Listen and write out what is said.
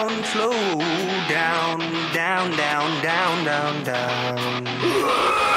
down, flow down, down, down, down, down, down.